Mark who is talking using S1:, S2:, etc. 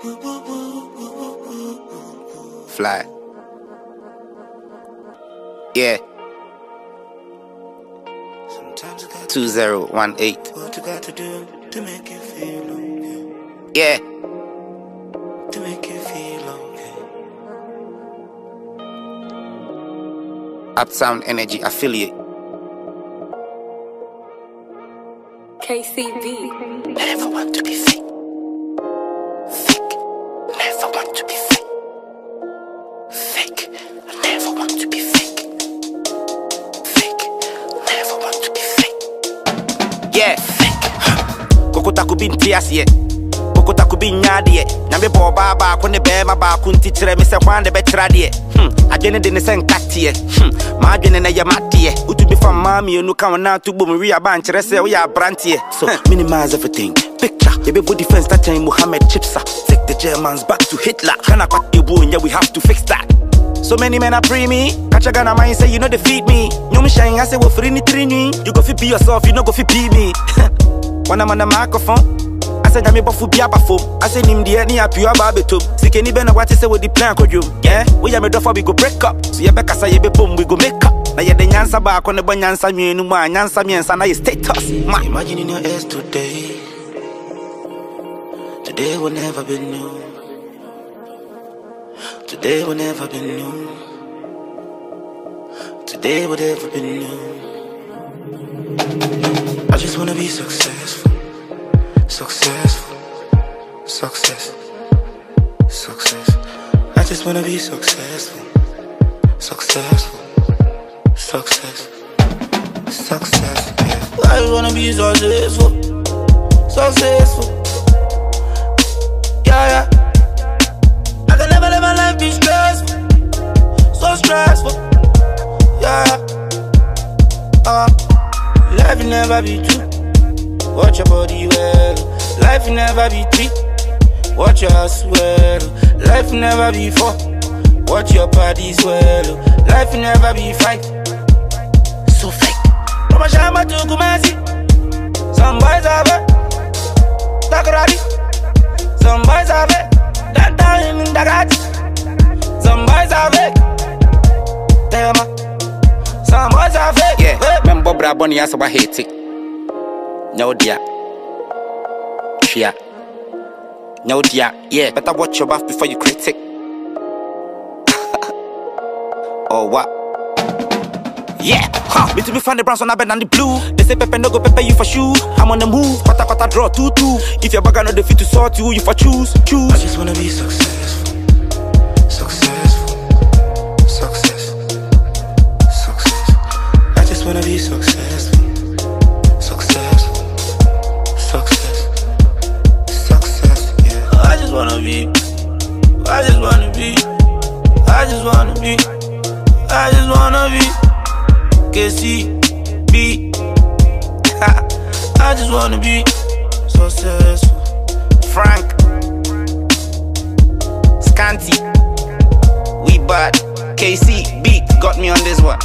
S1: Fly. Yeah.
S2: Sometimes
S1: 2018.
S2: what you got to do to make you feel okay.
S1: Yeah.
S2: To make you feel okay.
S1: Uptown Energy Affiliate.
S3: KCB.
S2: Never want to be fake. Fake. Never want to be fake. Fake. I never want to be fake. Fake. Never want to be fake.
S1: Yeah. Kokota could be in tears yet. Kokota could be in yardie. Nyame bɔ ɔbaa baako ne bɛrima baako nti kyerɛ me sɛ kwan de bɛtra deɛ hmm. adwene de ne sɛ nkateɛ hmm. maadwene no yɛ madeɛ wotumi fa mmaa mmienu ka wo na to bom wi aba nkyerɛ sɛ woyɛ aberanteɛ so minimize everything picture yɛbɛbɔ defense that time mohammed chipsa take the germans back to hitler ghana kwatebuo nyɛ we have to fix that So many men are pre me. Catch a gun on mine, say you know defeat me. You me shine, I say we're free ni trini. You go fi be yourself, you know go fi be me. when I'm on the microphone, I nyame bofu bia bafo. I say nim die ni apu aba betom. Sike ni be na say we the plan. Yeah, we ya me do for we go break up. So ye be kasa ye be boom, we go make up. Na ye de nyansa ba ne bo nyansa mienu mu a nyansa miensa na ye status.
S2: In your ass today. Today will never be new. Today will never be new. Today will never be new. I just wanna be successful. Successful. Success. Success. I just wanna be successful. Successful. Success. Success. Yeah. I wanna be successful. Successful. Yeah, yeah. I can never let my life be stressful. So stressful. Yeah. Uh, life will never be true. Watch your body well. Life never be three. Watch your ass well. Life never be four. Watch your bodies well. Life never be five. So fake. From a shama to Kumasi. Some boys are bad. Takoradi. Some boys are fake. That time in Dagati. Some boys fake. Damn. uh, Some boys are fake.
S1: yeah.
S2: Fake.
S1: Membo bra boni asa wa hate. No dia. Shia. No dia. Yeah, better watch your mouth before you critic. or what? Yeah, huh. Me to be find the on the bed and the blue. They say Pepe no go Pepe you for shoe. I'm on the move, quata quata draw two two. If your bag no the fit to sort you, you for choose, choose.
S2: I just wanna be. Successful. I just wanna be. I just wanna be. KC. I just wanna be successful.
S1: Frank, Scanty, We Bad, KC, Beat got me on this one.